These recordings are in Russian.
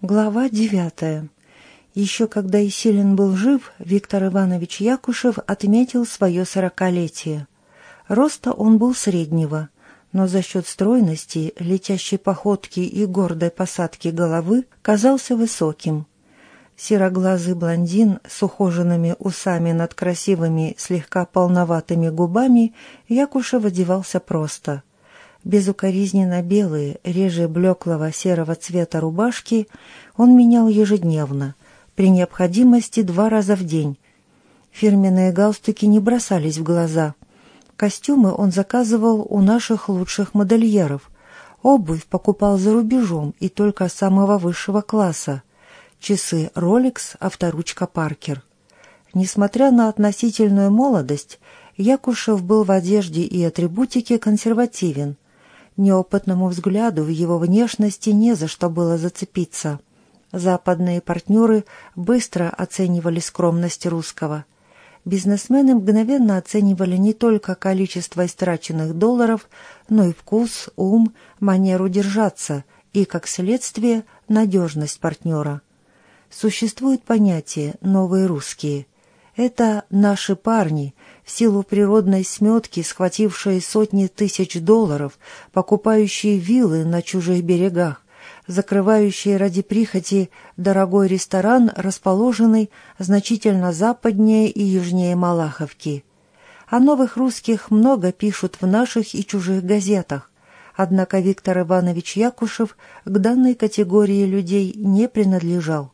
Глава девятая. Еще когда Исилин был жив, Виктор Иванович Якушев отметил свое сорокалетие. Роста он был среднего, но за счет стройности, летящей походки и гордой посадки головы казался высоким. Сероглазый блондин с ухоженными усами над красивыми, слегка полноватыми губами Якушев одевался просто – безукоризненно белые, реже блеклого серого цвета рубашки он менял ежедневно, при необходимости два раза в день. Фирменные галстуки не бросались в глаза. Костюмы он заказывал у наших лучших модельеров. Обувь покупал за рубежом и только самого высшего класса. Часы Rolex, авторучка Паркер. Несмотря на относительную молодость, Якушев был в одежде и атрибутике консервативен – Неопытному взгляду в его внешности не за что было зацепиться. Западные партнеры быстро оценивали скромность русского. Бизнесмены мгновенно оценивали не только количество истраченных долларов, но и вкус, ум, манеру держаться и, как следствие, надежность партнера. Существует понятие «новые русские». Это наши парни, в силу природной сметки, схватившие сотни тысяч долларов, покупающие виллы на чужих берегах, закрывающие ради прихоти дорогой ресторан, расположенный значительно западнее и южнее Малаховки. О новых русских много пишут в наших и чужих газетах, однако Виктор Иванович Якушев к данной категории людей не принадлежал.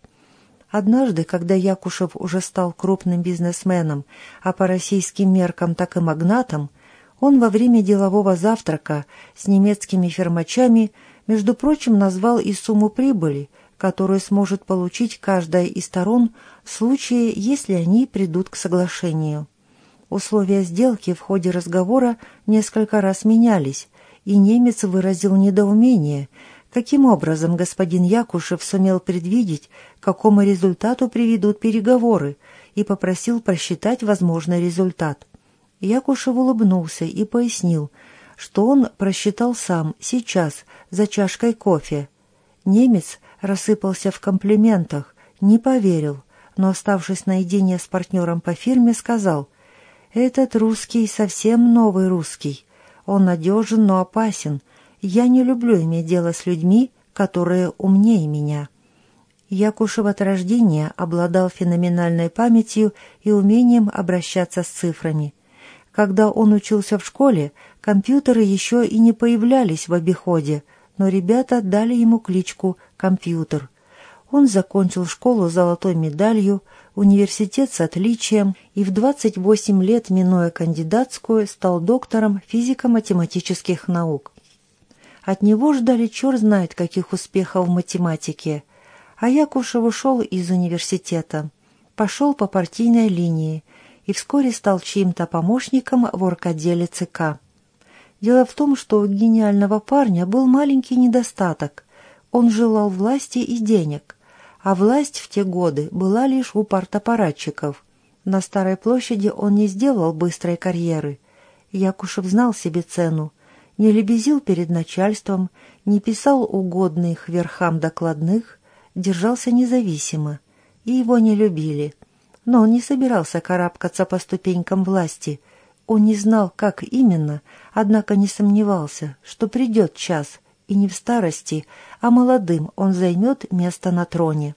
Однажды, когда Якушев уже стал крупным бизнесменом, а по российским меркам так и магнатом, он во время делового завтрака с немецкими фермачами, между прочим, назвал и сумму прибыли, которую сможет получить каждая из сторон в случае, если они придут к соглашению. Условия сделки в ходе разговора несколько раз менялись, и немец выразил недоумение – Каким образом господин Якушев сумел предвидеть, к какому результату приведут переговоры, и попросил просчитать возможный результат? Якушев улыбнулся и пояснил, что он просчитал сам, сейчас, за чашкой кофе. Немец рассыпался в комплиментах, не поверил, но, оставшись наедине с партнером по фирме, сказал, «Этот русский совсем новый русский. Он надежен, но опасен» Я не люблю иметь дело с людьми, которые умнее меня. Якушев от рождения обладал феноменальной памятью и умением обращаться с цифрами. Когда он учился в школе, компьютеры еще и не появлялись в обиходе, но ребята дали ему кличку «компьютер». Он закончил школу золотой медалью, университет с отличием и в 28 лет, минуя кандидатскую, стал доктором физико-математических наук. От него ждали черт знает каких успехов в математике. А Якушев ушел из университета, пошел по партийной линии и вскоре стал чьим-то помощником в орготделе ЦК. Дело в том, что у гениального парня был маленький недостаток. Он желал власти и денег, а власть в те годы была лишь у партапаратчиков. На Старой площади он не сделал быстрой карьеры. Якушев знал себе цену – не лебезил перед начальством, не писал угодных верхам докладных, держался независимо, и его не любили. Но он не собирался карабкаться по ступенькам власти. Он не знал, как именно, однако не сомневался, что придет час, и не в старости, а молодым он займет место на троне.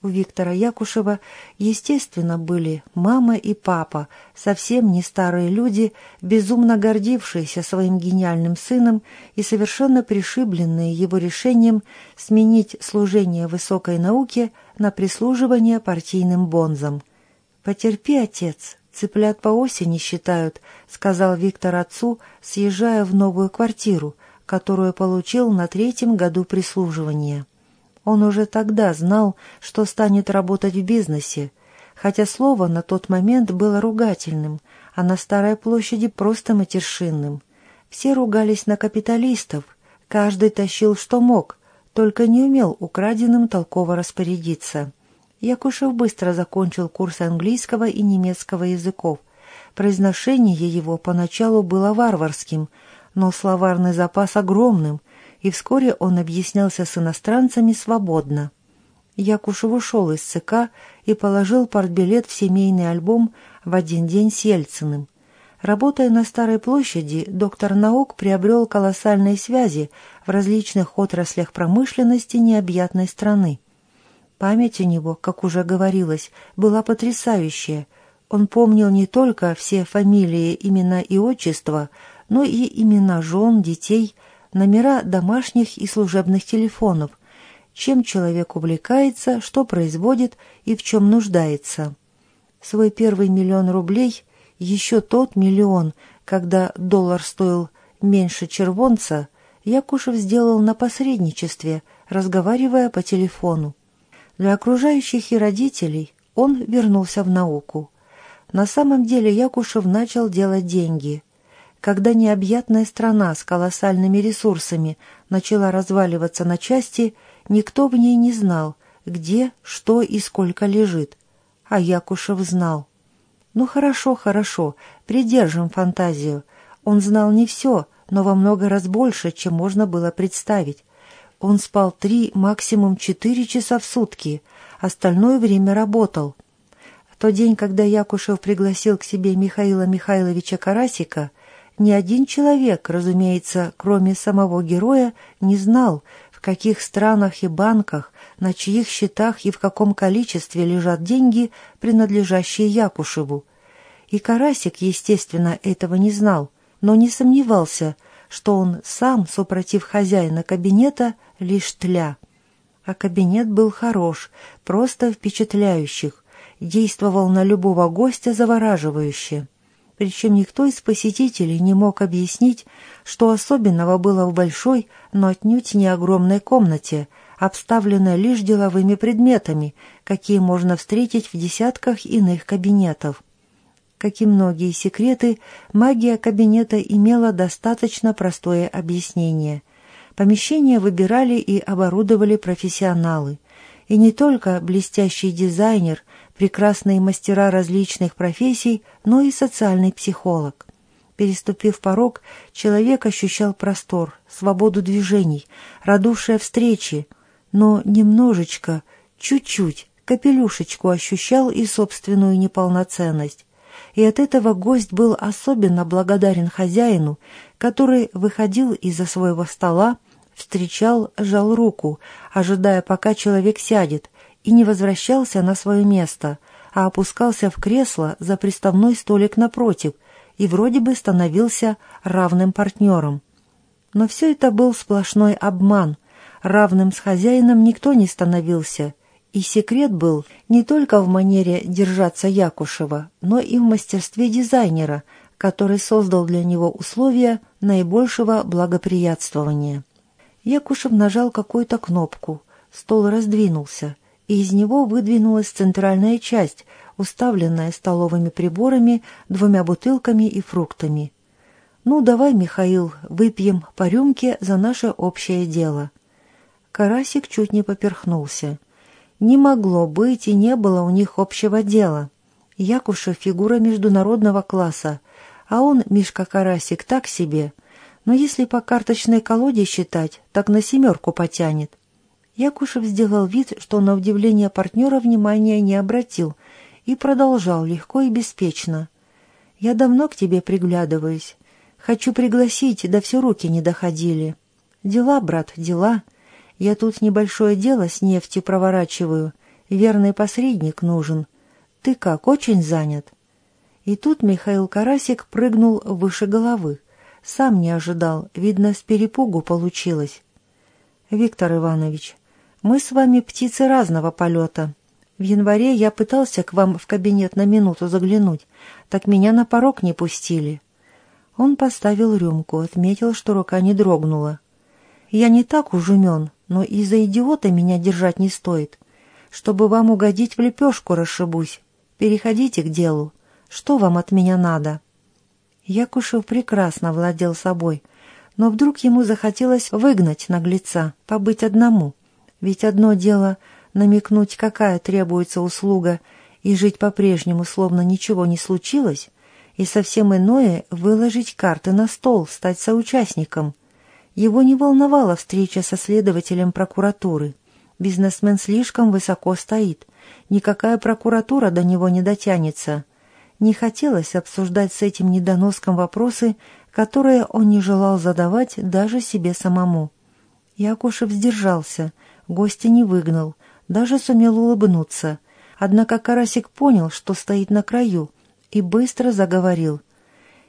У Виктора Якушева, естественно, были мама и папа, совсем не старые люди, безумно гордившиеся своим гениальным сыном и совершенно пришибленные его решением сменить служение высокой науке на прислуживание партийным бонзам. «Потерпи, отец, цыплят по осени считают», — сказал Виктор отцу, съезжая в новую квартиру, которую получил на третьем году прислуживания. Он уже тогда знал, что станет работать в бизнесе, хотя слово на тот момент было ругательным, а на Старой площади просто матершинным. Все ругались на капиталистов, каждый тащил что мог, только не умел украденным толково распорядиться. Якушев быстро закончил курс английского и немецкого языков. Произношение его поначалу было варварским, но словарный запас огромным, и вскоре он объяснялся с иностранцами свободно. Якушев ушел из ЦК и положил портбилет в семейный альбом в один день с Ельциным. Работая на Старой площади, доктор наук приобрел колоссальные связи в различных отраслях промышленности необъятной страны. Память у него, как уже говорилось, была потрясающая. Он помнил не только все фамилии, имена и отчества, но и имена жен, детей, номера домашних и служебных телефонов, чем человек увлекается, что производит и в чем нуждается. Свой первый миллион рублей, еще тот миллион, когда доллар стоил меньше червонца, Якушев сделал на посредничестве, разговаривая по телефону. Для окружающих и родителей он вернулся в науку. На самом деле Якушев начал делать деньги. Когда необъятная страна с колоссальными ресурсами начала разваливаться на части – Никто в ней не знал, где, что и сколько лежит. А Якушев знал. Ну хорошо, хорошо, придержим фантазию. Он знал не все, но во много раз больше, чем можно было представить. Он спал три, максимум четыре часа в сутки, остальное время работал. В тот день, когда Якушев пригласил к себе Михаила Михайловича Карасика, ни один человек, разумеется, кроме самого героя, не знал, в каких странах и банках, на чьих счетах и в каком количестве лежат деньги, принадлежащие Якушеву. И Карасик, естественно, этого не знал, но не сомневался, что он сам, супротив хозяина кабинета, лишь тля. А кабинет был хорош, просто впечатляющих, действовал на любого гостя завораживающе причем никто из посетителей не мог объяснить, что особенного было в большой, но отнюдь не огромной комнате, обставленной лишь деловыми предметами, какие можно встретить в десятках иных кабинетов. Как и многие секреты, магия кабинета имела достаточно простое объяснение. Помещение выбирали и оборудовали профессионалы. И не только блестящий дизайнер, прекрасные мастера различных профессий, но и социальный психолог. Переступив порог, человек ощущал простор, свободу движений, радушие встречи, но немножечко, чуть-чуть, капелюшечку ощущал и собственную неполноценность. И от этого гость был особенно благодарен хозяину, который выходил из-за своего стола, встречал, жал руку, ожидая, пока человек сядет, и не возвращался на свое место, а опускался в кресло за приставной столик напротив и вроде бы становился равным партнером. Но все это был сплошной обман. Равным с хозяином никто не становился, и секрет был не только в манере держаться Якушева, но и в мастерстве дизайнера, который создал для него условия наибольшего благоприятствования. Якушев нажал какую-то кнопку, стол раздвинулся — и из него выдвинулась центральная часть, уставленная столовыми приборами, двумя бутылками и фруктами. «Ну, давай, Михаил, выпьем по рюмке за наше общее дело». Карасик чуть не поперхнулся. Не могло быть и не было у них общего дела. Якушев — фигура международного класса, а он, Мишка Карасик, так себе. Но если по карточной колоде считать, так на семерку потянет. Якушев сделал вид, что на удивление партнера внимания не обратил, и продолжал легко и беспечно. «Я давно к тебе приглядываюсь. Хочу пригласить, да все руки не доходили. Дела, брат, дела. Я тут небольшое дело с нефтью проворачиваю. Верный посредник нужен. Ты как, очень занят?» И тут Михаил Карасик прыгнул выше головы. Сам не ожидал, видно, с перепугу получилось. «Виктор Иванович, мы с вами птицы разного полета. В январе я пытался к вам в кабинет на минуту заглянуть, так меня на порог не пустили». Он поставил рюмку, отметил, что рука не дрогнула. «Я не так уж умен, но из-за идиота меня держать не стоит. Чтобы вам угодить в лепешку расшибусь. Переходите к делу. Что вам от меня надо?» Якушев прекрасно владел собой, но вдруг ему захотелось выгнать наглеца, побыть одному. Ведь одно дело намекнуть, какая требуется услуга, и жить по-прежнему, словно ничего не случилось, и совсем иное — выложить карты на стол, стать соучастником. Его не волновала встреча со следователем прокуратуры. Бизнесмен слишком высоко стоит. Никакая прокуратура до него не дотянется. Не хотелось обсуждать с этим недоноском вопросы, которые он не желал задавать даже себе самому. Якушев сдержался, гостя не выгнал, даже сумел улыбнуться. Однако Карасик понял, что стоит на краю, и быстро заговорил.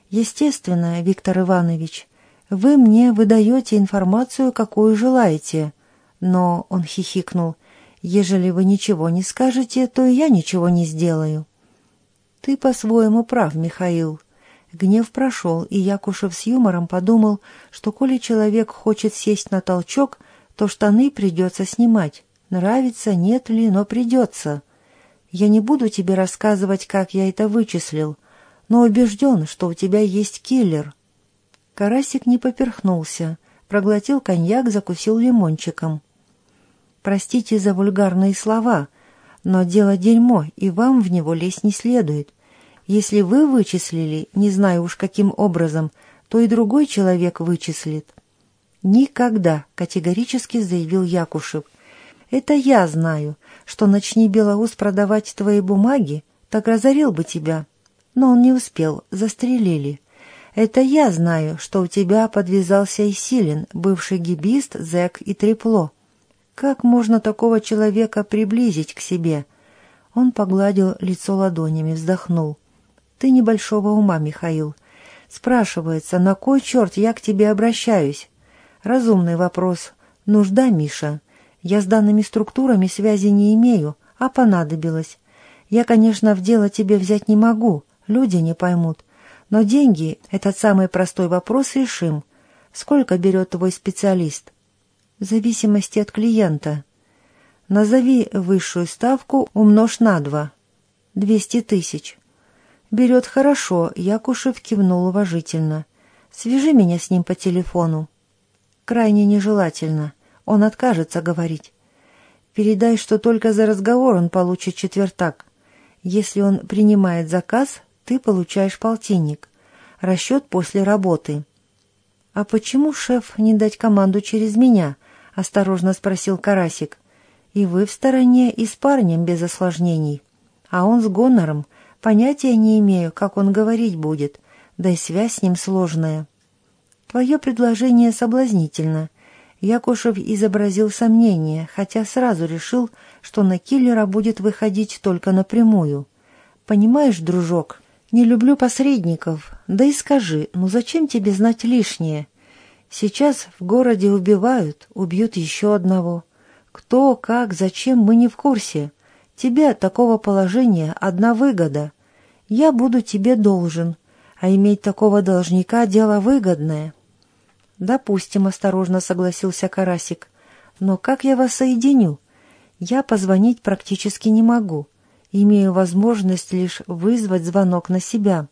«Естественно, Виктор Иванович, вы мне выдаете информацию, какую желаете. Но, — он хихикнул, — ежели вы ничего не скажете, то и я ничего не сделаю». «Ты по-своему прав, Михаил». Гнев прошел, и Якушев с юмором подумал, что коли человек хочет сесть на толчок, то штаны придется снимать. Нравится, нет ли, но придется. Я не буду тебе рассказывать, как я это вычислил, но убежден, что у тебя есть киллер». Карасик не поперхнулся, проглотил коньяк, закусил лимончиком. «Простите за вульгарные слова, но дело дерьмо, и вам в него лезть не следует. Если вы вычислили, не знаю уж каким образом, то и другой человек вычислит». «Никогда», — категорически заявил Якушев. «Это я знаю, что начни Белоус продавать твои бумаги, так разорил бы тебя. Но он не успел, застрелили. Это я знаю, что у тебя подвязался Исилин, бывший гибист, зэк и трепло. Как можно такого человека приблизить к себе?» Он погладил лицо ладонями, вздохнул. «Ты небольшого ума, Михаил. Спрашивается, на кой черт я к тебе обращаюсь? Разумный вопрос. Нужда, Миша. Я с данными структурами связи не имею, а понадобилось. Я, конечно, в дело тебе взять не могу, люди не поймут. Но деньги, этот самый простой вопрос, решим. Сколько берет твой специалист? В зависимости от клиента. Назови высшую ставку, умножь на два. Двести тысяч. Берет хорошо, Якушев кивнул уважительно. Свяжи меня с ним по телефону. Крайне нежелательно. Он откажется говорить. Передай, что только за разговор он получит четвертак. Если он принимает заказ, ты получаешь полтинник. Расчет после работы. «А почему, шеф, не дать команду через меня?» — осторожно спросил Карасик. «И вы в стороне, и с парнем без осложнений. А он с гонором. Понятия не имею, как он говорить будет, да и связь с ним сложная». «Твое предложение соблазнительно. Якушев изобразил сомнение, хотя сразу решил, что на киллера будет выходить только напрямую. «Понимаешь, дружок, не люблю посредников. Да и скажи, ну зачем тебе знать лишнее? Сейчас в городе убивают, убьют еще одного. Кто, как, зачем, мы не в курсе. Тебе от такого положения одна выгода. Я буду тебе должен, а иметь такого должника – дело выгодное». «Допустим», — осторожно согласился Карасик. «Но как я вас соединю? Я позвонить практически не могу. Имею возможность лишь вызвать звонок на себя».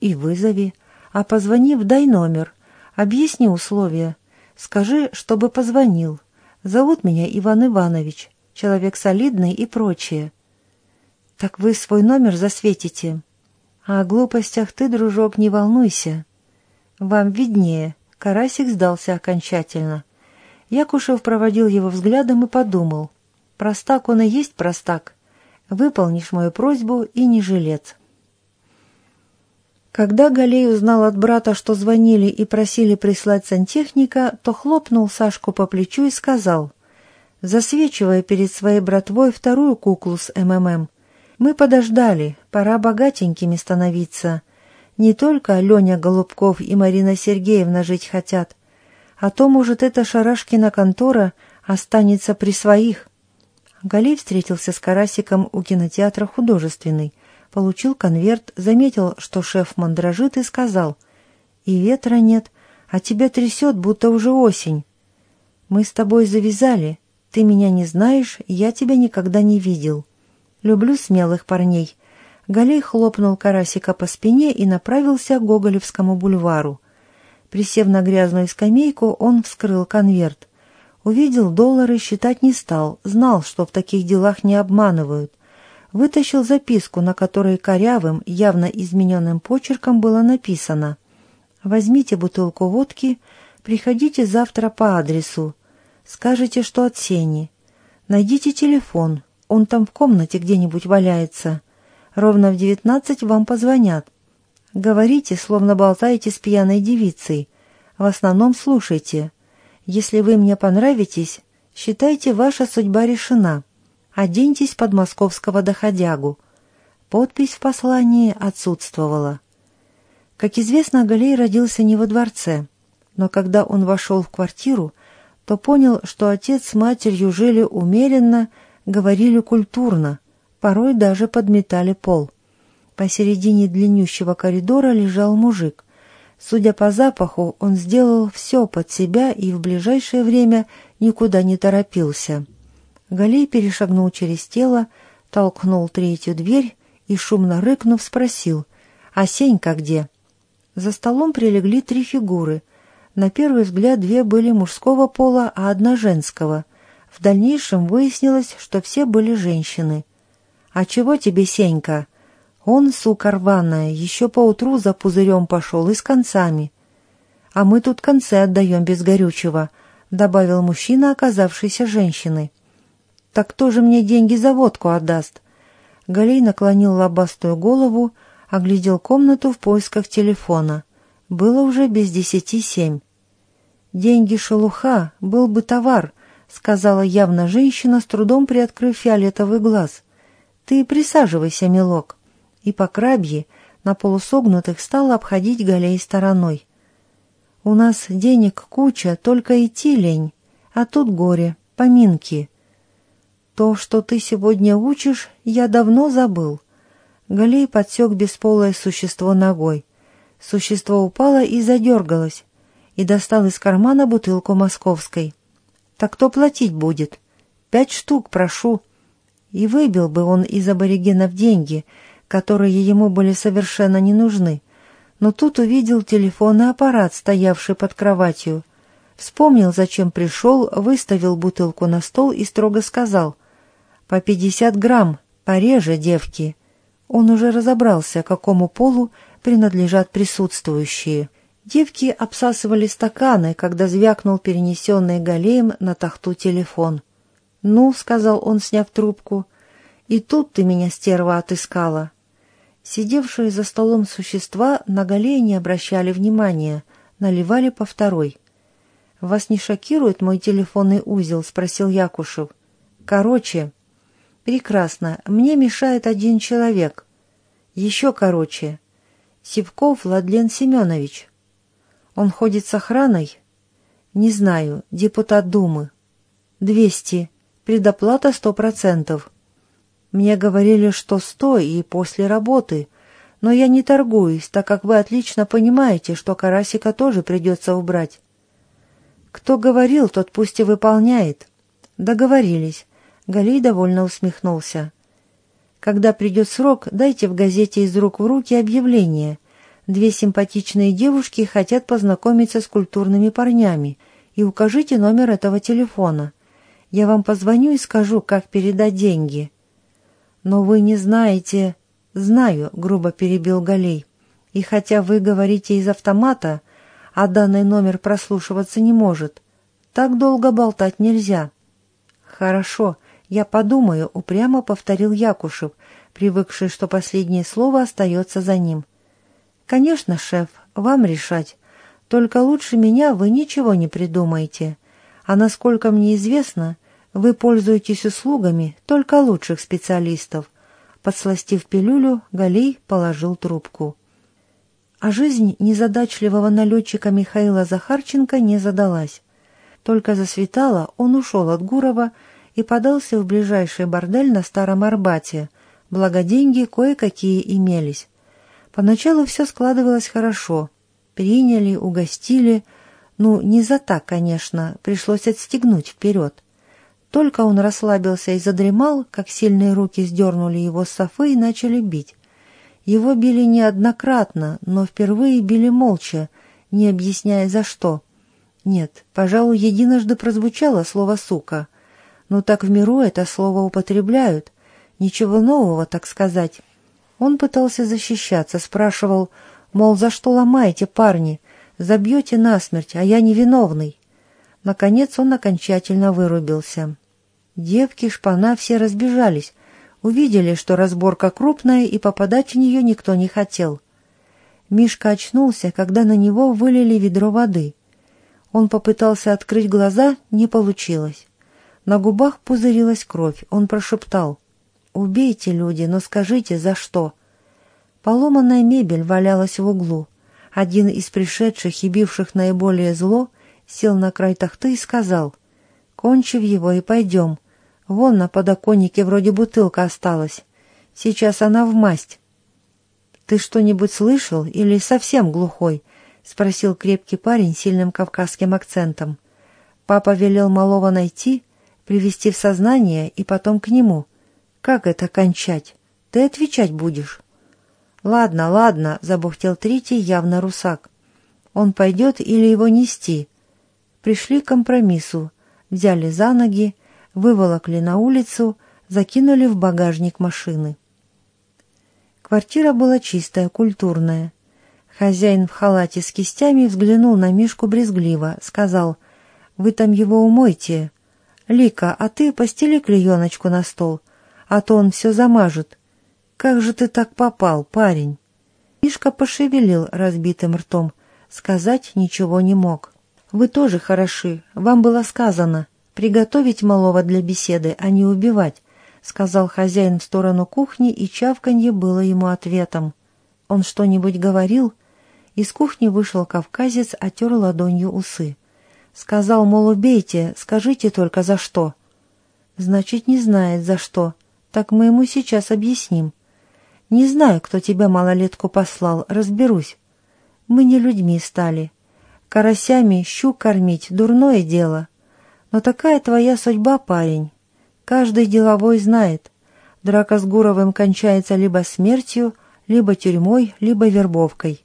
«И вызови. А позвонив, дай номер. Объясни условия. Скажи, чтобы позвонил. Зовут меня Иван Иванович. Человек солидный и прочее». «Так вы свой номер засветите». «А о глупостях ты, дружок, не волнуйся. Вам виднее». Карасик сдался окончательно. Якушев проводил его взглядом и подумал. «Простак он и есть простак. Выполнишь мою просьбу и не жилец». Когда Галей узнал от брата, что звонили и просили прислать сантехника, то хлопнул Сашку по плечу и сказал, засвечивая перед своей братвой вторую куклу с МММ, «Мы подождали, пора богатенькими становиться. Не только Леня Голубков и Марина Сергеевна жить хотят, а то, может, эта шарашкина контора останется при своих. Галей встретился с Карасиком у кинотеатра «Художественный», получил конверт, заметил, что шеф мандражит и сказал, «И ветра нет, а тебя трясет, будто уже осень. Мы с тобой завязали, ты меня не знаешь, я тебя никогда не видел. Люблю смелых парней, Галей хлопнул Карасика по спине и направился к Гоголевскому бульвару. Присев на грязную скамейку, он вскрыл конверт. Увидел доллары, считать не стал, знал, что в таких делах не обманывают. Вытащил записку, на которой корявым, явно измененным почерком было написано «Возьмите бутылку водки, приходите завтра по адресу. Скажите, что от Сени. Найдите телефон, он там в комнате где-нибудь валяется. Ровно в девятнадцать вам позвонят. Говорите, словно болтаете с пьяной девицей. В основном слушайте. Если вы мне понравитесь, считайте, ваша судьба решена. Оденьтесь под московского доходягу. Подпись в послании отсутствовала. Как известно, Галей родился не во дворце, но когда он вошел в квартиру, то понял, что отец с матерью жили умеренно, говорили культурно, порой даже подметали пол. Посередине длиннющего коридора лежал мужик. Судя по запаху, он сделал все под себя и в ближайшее время никуда не торопился. Галей перешагнул через тело, толкнул третью дверь и, шумно рыкнув, спросил, «А Сенька где?» За столом прилегли три фигуры. На первый взгляд две были мужского пола, а одна женского. В дальнейшем выяснилось, что все были женщины. «А чего тебе, Сенька?» Он, сука рваная, еще поутру за пузырем пошел и с концами. «А мы тут концы отдаем без горючего», — добавил мужчина, оказавшийся женщиной. «Так кто же мне деньги за водку отдаст?» Галей наклонил лобастую голову, оглядел комнату в поисках телефона. Было уже без десяти семь. «Деньги шелуха, был бы товар», — сказала явно женщина, с трудом приоткрыв фиолетовый глаз. «Ты присаживайся, милок». И по крабье на полусогнутых стала обходить Галей стороной. «У нас денег куча, только идти лень, а тут горе, поминки». «То, что ты сегодня учишь, я давно забыл». Галей подсек бесполое существо ногой. Существо упало и задергалось, и достал из кармана бутылку московской. «Так кто платить будет? Пять штук, прошу». И выбил бы он из аборигенов деньги, которые ему были совершенно не нужны. Но тут увидел телефонный аппарат, стоявший под кроватью. Вспомнил, зачем пришел, выставил бутылку на стол и строго сказал «По пятьдесят грамм, пореже, девки». Он уже разобрался, какому полу принадлежат присутствующие. Девки обсасывали стаканы, когда звякнул перенесенный галеем на тахту телефон. «Ну», — сказал он, сняв трубку, — «и тут ты меня, стерва, отыскала». Сидевшие за столом существа на галее не обращали внимания, наливали по второй. «Вас не шокирует мой телефонный узел?» — спросил Якушев. «Короче, Прекрасно. Мне мешает один человек. Еще короче. Сивков Владлен Семенович. Он ходит с охраной? Не знаю. Депутат Думы. Двести. Предоплата сто процентов. Мне говорили, что сто и после работы. Но я не торгуюсь, так как вы отлично понимаете, что Карасика тоже придется убрать. Кто говорил, тот пусть и выполняет. Договорились. Галей довольно усмехнулся. «Когда придет срок, дайте в газете из рук в руки объявление. Две симпатичные девушки хотят познакомиться с культурными парнями, и укажите номер этого телефона. Я вам позвоню и скажу, как передать деньги». «Но вы не знаете...» «Знаю», — грубо перебил Галей. «И хотя вы говорите из автомата, а данный номер прослушиваться не может, так долго болтать нельзя». «Хорошо», «Я подумаю», — упрямо повторил Якушев, привыкший, что последнее слово остается за ним. «Конечно, шеф, вам решать. Только лучше меня вы ничего не придумаете. А насколько мне известно, вы пользуетесь услугами только лучших специалистов». Подсластив пилюлю, Галей положил трубку. А жизнь незадачливого налетчика Михаила Захарченко не задалась. Только засветало, он ушел от Гурова, и подался в ближайший бордель на Старом Арбате, благо деньги кое-какие имелись. Поначалу все складывалось хорошо. Приняли, угостили. Ну, не за так, конечно, пришлось отстегнуть вперед. Только он расслабился и задремал, как сильные руки сдернули его с софы и начали бить. Его били неоднократно, но впервые били молча, не объясняя за что. Нет, пожалуй, единожды прозвучало слово «сука», но так в миру это слово употребляют. Ничего нового, так сказать. Он пытался защищаться, спрашивал, мол, за что ломаете, парни? Забьете насмерть, а я невиновный. Наконец он окончательно вырубился. Девки, шпана все разбежались, увидели, что разборка крупная, и попадать в нее никто не хотел. Мишка очнулся, когда на него вылили ведро воды. Он попытался открыть глаза, не получилось. На губах пузырилась кровь. Он прошептал. «Убейте, люди, но скажите, за что?» Поломанная мебель валялась в углу. Один из пришедших и бивших наиболее зло сел на край тахты и сказал. «Кончив его и пойдем. Вон на подоконнике вроде бутылка осталась. Сейчас она в масть». «Ты что-нибудь слышал или совсем глухой?» — спросил крепкий парень сильным кавказским акцентом. Папа велел малого найти, привести в сознание и потом к нему. Как это кончать? Ты отвечать будешь. Ладно, ладно, забухтел третий, явно русак. Он пойдет или его нести? Пришли к компромиссу, взяли за ноги, выволокли на улицу, закинули в багажник машины. Квартира была чистая, культурная. Хозяин в халате с кистями взглянул на Мишку брезгливо, сказал, «Вы там его умойте, «Лика, а ты постели клееночку на стол, а то он все замажет. Как же ты так попал, парень?» Мишка пошевелил разбитым ртом, сказать ничего не мог. «Вы тоже хороши, вам было сказано, приготовить малого для беседы, а не убивать», сказал хозяин в сторону кухни, и чавканье было ему ответом. Он что-нибудь говорил? Из кухни вышел кавказец, отер ладонью усы. Сказал, мол, убейте, скажите только за что. Значит, не знает за что. Так мы ему сейчас объясним. Не знаю, кто тебя малолетку послал, разберусь. Мы не людьми стали. Карасями щук кормить — дурное дело. Но такая твоя судьба, парень. Каждый деловой знает. Драка с Гуровым кончается либо смертью, либо тюрьмой, либо вербовкой.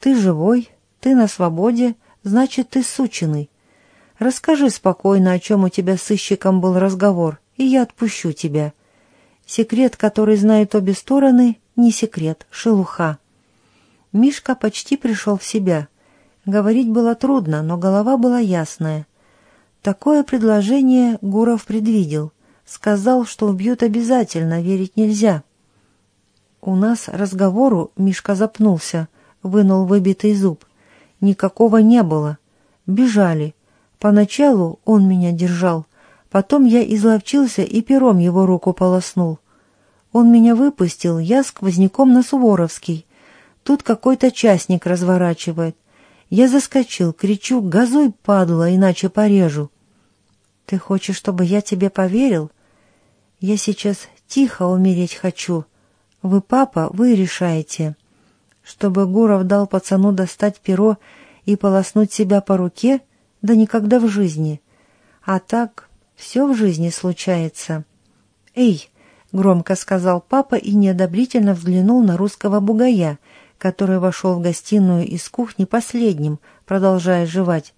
Ты живой, ты на свободе — значит, ты сученый. Расскажи спокойно, о чем у тебя с сыщиком был разговор, и я отпущу тебя. Секрет, который знают обе стороны, не секрет, шелуха. Мишка почти пришел в себя. Говорить было трудно, но голова была ясная. Такое предложение Гуров предвидел. Сказал, что убьют обязательно, верить нельзя. У нас разговору Мишка запнулся, вынул выбитый зуб. Никакого не было. Бежали. Поначалу он меня держал. Потом я изловчился и пером его руку полоснул. Он меня выпустил, я сквозняком на Суворовский. Тут какой-то частник разворачивает. Я заскочил, кричу, газуй, падла, иначе порежу. Ты хочешь, чтобы я тебе поверил? Я сейчас тихо умереть хочу. Вы, папа, вы решаете чтобы Гуров дал пацану достать перо и полоснуть себя по руке, да никогда в жизни. А так все в жизни случается. «Эй!» — громко сказал папа и неодобрительно взглянул на русского бугая, который вошел в гостиную из кухни последним, продолжая жевать.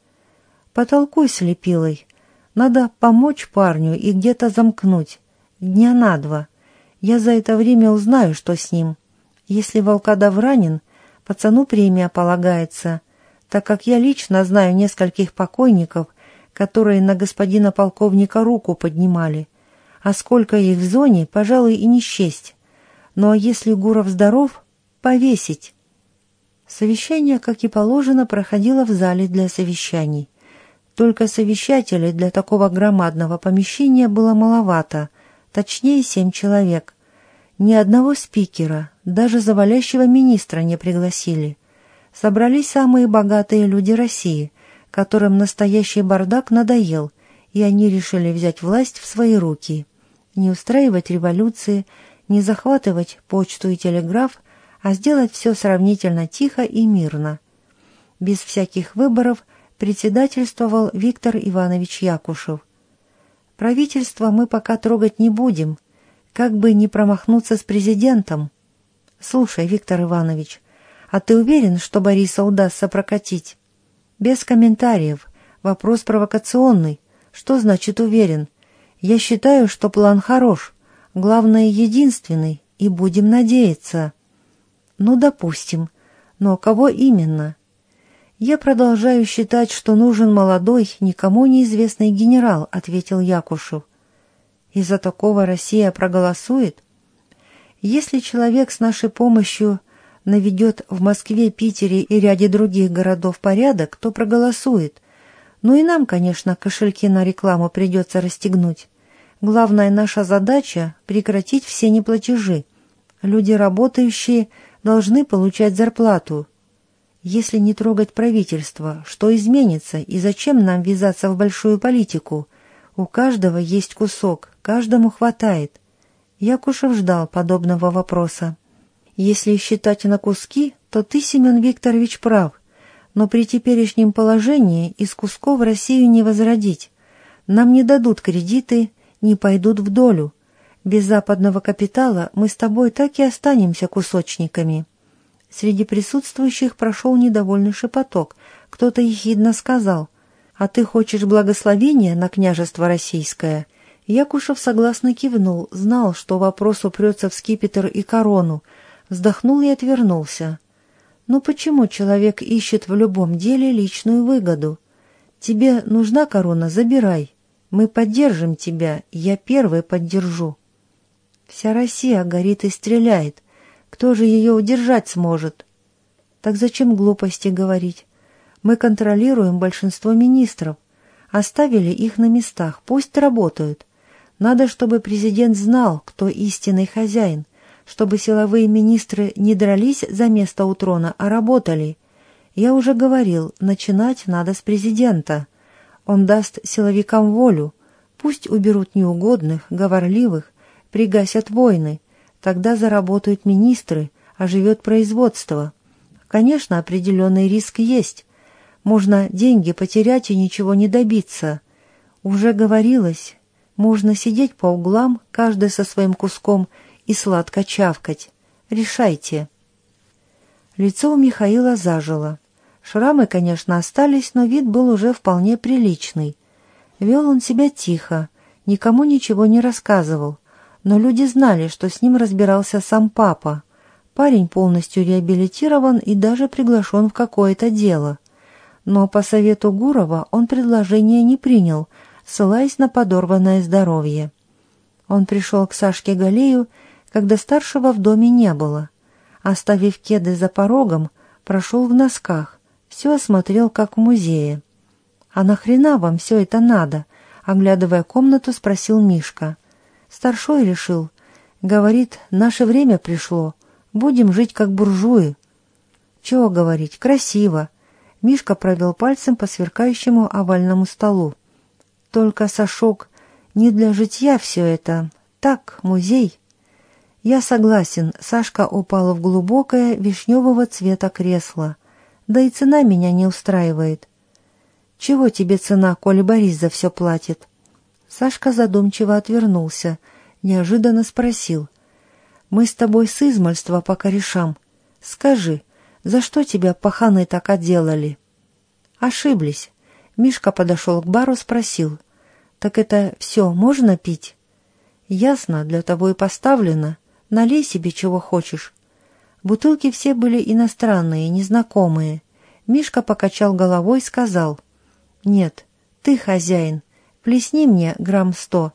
«Потолкуй с лепилой. Надо помочь парню и где-то замкнуть. Дня на два. Я за это время узнаю, что с ним. Если волкодав ранен, пацану премия полагается, так как я лично знаю нескольких покойников, которые на господина полковника руку поднимали. А сколько их в зоне, пожалуй, и не счесть. Ну а если Гуров здоров, повесить. Совещание, как и положено, проходило в зале для совещаний. Только совещателей для такого громадного помещения было маловато, точнее семь человек. Ни одного спикера, даже завалящего министра не пригласили. Собрались самые богатые люди России, которым настоящий бардак надоел, и они решили взять власть в свои руки. Не устраивать революции, не захватывать почту и телеграф, а сделать все сравнительно тихо и мирно. Без всяких выборов председательствовал Виктор Иванович Якушев. Правительство мы пока трогать не будем, как бы не промахнуться с президентом. Слушай, Виктор Иванович, а ты уверен, что Бориса удастся прокатить? Без комментариев. Вопрос провокационный. Что значит уверен? Я считаю, что план хорош. Главное, единственный, и будем надеяться. Ну, допустим. Но кого именно? Я продолжаю считать, что нужен молодой, никому неизвестный генерал, ответил Якушев. Из-за такого Россия проголосует? Если человек с нашей помощью наведет в Москве, Питере и ряде других городов порядок, то проголосует. Ну и нам, конечно, кошельки на рекламу придется расстегнуть. Главная наша задача – прекратить все неплатежи. Люди, работающие, должны получать зарплату. Если не трогать правительство, что изменится и зачем нам ввязаться в большую политику? У каждого есть кусок, каждому хватает. Якушев ждал подобного вопроса. Если считать на куски, то ты, Семен Викторович, прав. Но при теперешнем положении из кусков Россию не возродить. Нам не дадут кредиты, не пойдут в долю. Без западного капитала мы с тобой так и останемся кусочниками. Среди присутствующих прошел недовольный шепоток. Кто-то ехидно сказал, «А ты хочешь благословения на княжество российское?» Якушев согласно кивнул, знал, что вопрос упрется в скипетр и корону, вздохнул и отвернулся. «Ну почему человек ищет в любом деле личную выгоду? Тебе нужна корона, забирай. Мы поддержим тебя, я первый поддержу». Вся Россия горит и стреляет. Кто же ее удержать сможет? Так зачем глупости говорить? Мы контролируем большинство министров. Оставили их на местах, пусть работают. Надо, чтобы президент знал, кто истинный хозяин, чтобы силовые министры не дрались за место у трона, а работали. Я уже говорил, начинать надо с президента. Он даст силовикам волю. Пусть уберут неугодных, говорливых, пригасят войны, тогда заработают министры, оживет производство. Конечно, определенный риск есть. Можно деньги потерять и ничего не добиться. Уже говорилось, можно сидеть по углам, каждый со своим куском, и сладко чавкать. Решайте. Лицо у Михаила зажило. Шрамы, конечно, остались, но вид был уже вполне приличный. Вел он себя тихо, никому ничего не рассказывал, но люди знали, что с ним разбирался сам папа. Парень полностью реабилитирован и даже приглашен в какое-то дело. Но по совету Гурова он предложение не принял, ссылаясь на подорванное здоровье. Он пришел к Сашке Галею, когда старшего в доме не было. Оставив кеды за порогом, прошел в носках, все осмотрел, как в музее. «А нахрена вам все это надо?» Оглядывая комнату, спросил Мишка. Старшой решил. Говорит, наше время пришло. Будем жить как буржуи. Чего говорить, красиво. Мишка провел пальцем по сверкающему овальному столу. Только, Сашок, не для житья все это. Так, музей. Я согласен, Сашка упала в глубокое вишневого цвета кресло. Да и цена меня не устраивает. Чего тебе цена, коли Борис за все платит? Сашка задумчиво отвернулся, неожиданно спросил. «Мы с тобой с измальства пока решам. Скажи, за что тебя паханы так отделали?» «Ошиблись». Мишка подошел к бару, спросил. «Так это все можно пить?» «Ясно, для того и поставлено. Налей себе чего хочешь». Бутылки все были иностранные, незнакомые. Мишка покачал головой и сказал. «Нет, ты хозяин, Плесни мне грамм сто».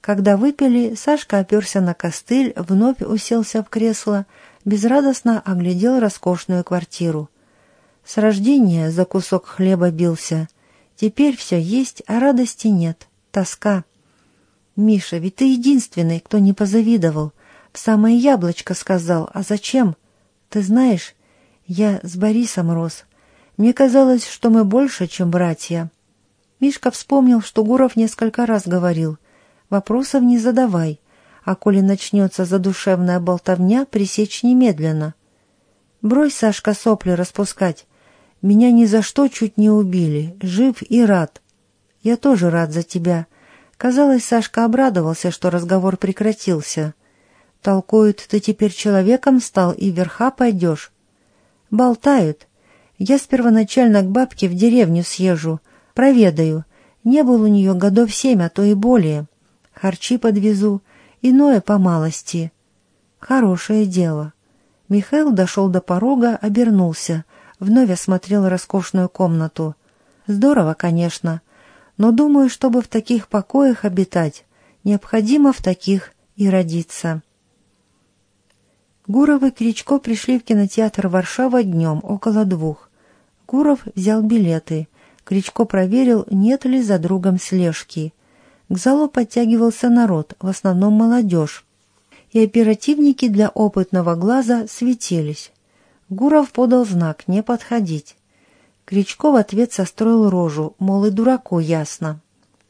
Когда выпили, Сашка оперся на костыль, вновь уселся в кресло, безрадостно оглядел роскошную квартиру. С рождения за кусок хлеба бился. Теперь все есть, а радости нет. Тоска. «Миша, ведь ты единственный, кто не позавидовал. В самое яблочко сказал. А зачем? Ты знаешь, я с Борисом рос. Мне казалось, что мы больше, чем братья. Мишка вспомнил, что Гуров несколько раз говорил «Вопросов не задавай, а коли начнется задушевная болтовня, пресечь немедленно». «Брось, Сашка, сопли распускать. Меня ни за что чуть не убили, жив и рад. Я тоже рад за тебя». Казалось, Сашка обрадовался, что разговор прекратился. «Толкуют, ты теперь человеком стал и верха пойдешь?» «Болтают. Я с первоначально к бабке в деревню съезжу, Проведаю. Не был у нее годов семь, а то и более. Харчи подвезу, иное по малости. Хорошее дело. Михаил дошел до порога, обернулся, вновь осмотрел роскошную комнату. Здорово, конечно, но думаю, чтобы в таких покоях обитать, Необходимо в таких и родиться. Гуров и Кричко пришли в кинотеатр «Варшава» днем, около двух. Гуров взял билеты. Кричко проверил, нет ли за другом слежки. К залу подтягивался народ, в основном молодежь. И оперативники для опытного глаза светились. Гуров подал знак «не подходить». Кричко в ответ состроил рожу, мол, и дураку ясно.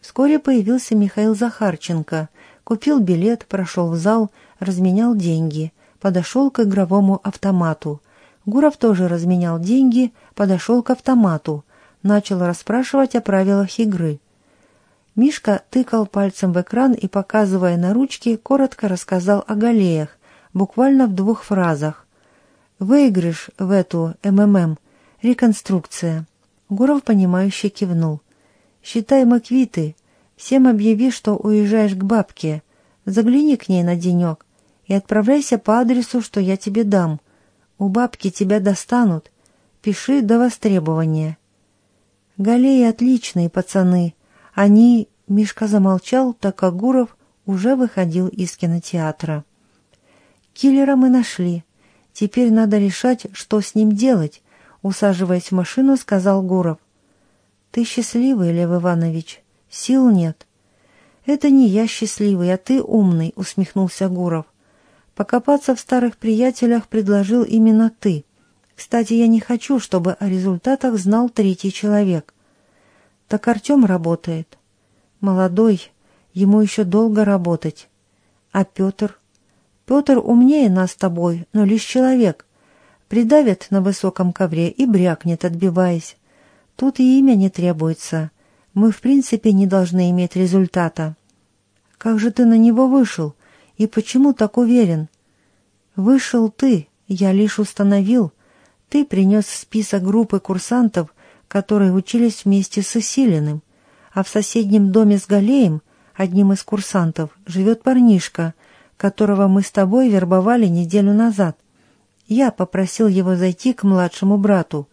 Вскоре появился Михаил Захарченко, купил билет, прошел в зал, разменял деньги – подошел к игровому автомату. Гуров тоже разменял деньги, подошел к автомату, начал расспрашивать о правилах игры. Мишка тыкал пальцем в экран и, показывая на ручке, коротко рассказал о галеях, буквально в двух фразах. «Выигрыш в эту МММ. Реконструкция». Гуров, понимающе кивнул. «Считай, мы квиты. Всем объяви, что уезжаешь к бабке. Загляни к ней на денек и отправляйся по адресу, что я тебе дам. У бабки тебя достанут. Пиши до востребования». «Галеи отличные пацаны. Они...» Мишка замолчал, так как Гуров уже выходил из кинотеатра. «Киллера мы нашли. Теперь надо решать, что с ним делать», усаживаясь в машину, сказал Гуров. «Ты счастливый, Лев Иванович? Сил нет». «Это не я счастливый, а ты умный», — усмехнулся Гуров. Покопаться в старых приятелях предложил именно ты. Кстати, я не хочу, чтобы о результатах знал третий человек. Так Артем работает. Молодой, ему еще долго работать. А Петр? Петр умнее нас с тобой, но лишь человек. Придавит на высоком ковре и брякнет, отбиваясь. Тут и имя не требуется. Мы, в принципе, не должны иметь результата. Как же ты на него вышел? И почему так уверен? Вышел ты, я лишь установил. Ты принес список группы курсантов, которые учились вместе с Исилиным, а в соседнем доме с Галеем, одним из курсантов, живет парнишка, которого мы с тобой вербовали неделю назад. Я попросил его зайти к младшему брату.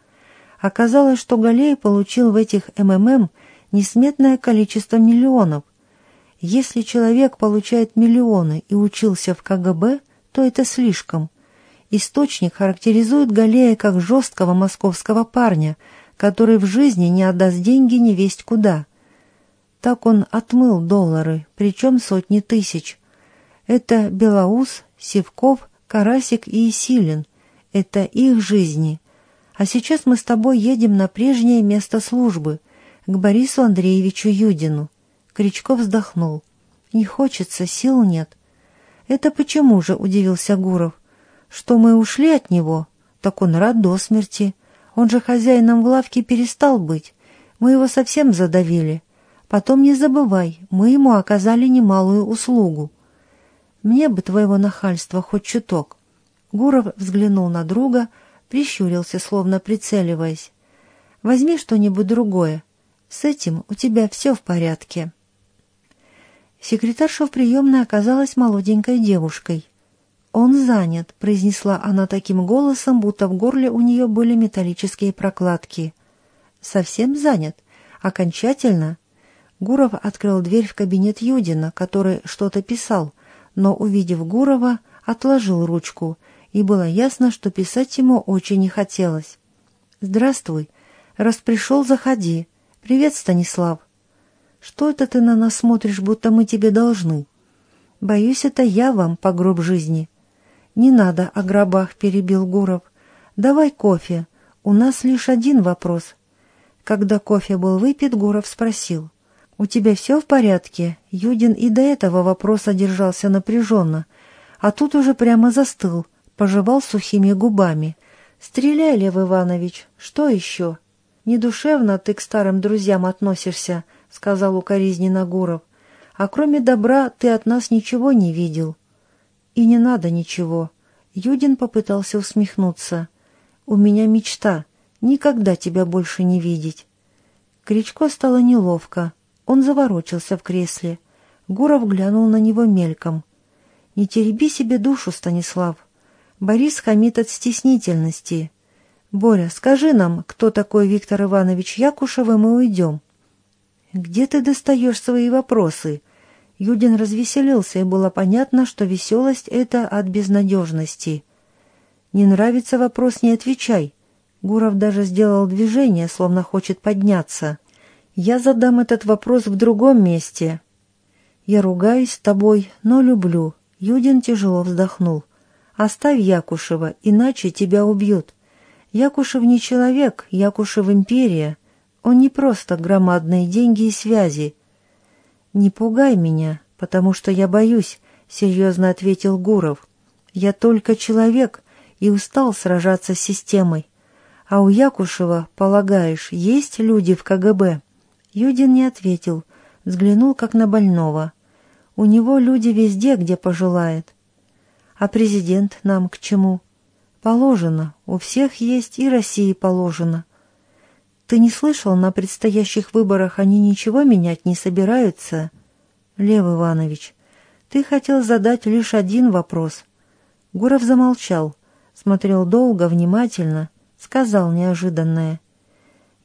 Оказалось, что Галей получил в этих МММ несметное количество миллионов. Если человек получает миллионы и учился в КГБ, то это слишком. Источник характеризует Галея как жесткого московского парня, который в жизни не отдаст деньги не весть куда. Так он отмыл доллары, причем сотни тысяч. Это Белоус, Севков, Карасик и Исилин. Это их жизни. А сейчас мы с тобой едем на прежнее место службы, к Борису Андреевичу Юдину. Кричков вздохнул. Не хочется, сил нет. «Это почему же?» — удивился Гуров. «Что мы ушли от него? Так он рад до смерти. Он же хозяином в лавке перестал быть. Мы его совсем задавили. Потом не забывай, мы ему оказали немалую услугу. Мне бы твоего нахальства хоть чуток». Гуров взглянул на друга, прищурился, словно прицеливаясь. «Возьми что-нибудь другое. С этим у тебя все в порядке». Секретарша в приемной оказалась молоденькой девушкой. «Он занят», — произнесла она таким голосом, будто в горле у нее были металлические прокладки. «Совсем занят? Окончательно?» Гуров открыл дверь в кабинет Юдина, который что-то писал, но, увидев Гурова, отложил ручку, и было ясно, что писать ему очень не хотелось. «Здравствуй. Раз пришел, заходи. Привет, Станислав. Что это ты на нас смотришь, будто мы тебе должны? Боюсь, это я вам по гроб жизни. Не надо о гробах, перебил Гуров. Давай кофе. У нас лишь один вопрос. Когда кофе был выпит, Гуров спросил. «У тебя все в порядке?» Юдин и до этого вопроса держался напряженно, а тут уже прямо застыл, пожевал сухими губами. «Стреляй, Лев Иванович, что еще?» «Недушевно ты к старым друзьям относишься», — сказал укоризненно Гуров. «А кроме добра ты от нас ничего не видел». «И не надо ничего». Юдин попытался усмехнуться. «У меня мечта — никогда тебя больше не видеть». Кричко стало неловко. Он заворочился в кресле. Гуров глянул на него мельком. «Не тереби себе душу, Станислав. Борис хамит от стеснительности. Боря, скажи нам, кто такой Виктор Иванович Якушев, и мы уйдем». «Где ты достаешь свои вопросы?» Юдин развеселился, и было понятно, что веселость — это от безнадежности. «Не нравится вопрос, не отвечай». Гуров даже сделал движение, словно хочет подняться. «Я задам этот вопрос в другом месте». «Я ругаюсь с тобой, но люблю». Юдин тяжело вздохнул. «Оставь Якушева, иначе тебя убьют. Якушев не человек, Якушев империя. Он не просто громадные деньги и связи. «Не пугай меня, потому что я боюсь», — серьезно ответил Гуров. «Я только человек и устал сражаться с системой. А у Якушева, полагаешь, есть люди в КГБ?» Юдин не ответил, взглянул как на больного. «У него люди везде, где пожелает». «А президент нам к чему?» «Положено, у всех есть и России положено». Ты не слышал, на предстоящих выборах они ничего менять не собираются? Лев Иванович, ты хотел задать лишь один вопрос. Гуров замолчал, смотрел долго, внимательно, сказал неожиданное.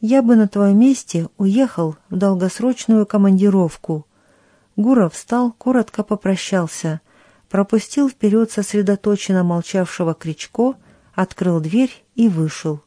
Я бы на твоем месте уехал в долгосрочную командировку. Гуров встал, коротко попрощался, пропустил вперед сосредоточенно молчавшего Кричко, открыл дверь и вышел.